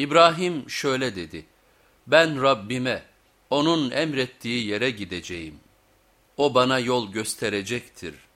İbrahim şöyle dedi, ben Rabbime, onun emrettiği yere gideceğim. O bana yol gösterecektir.''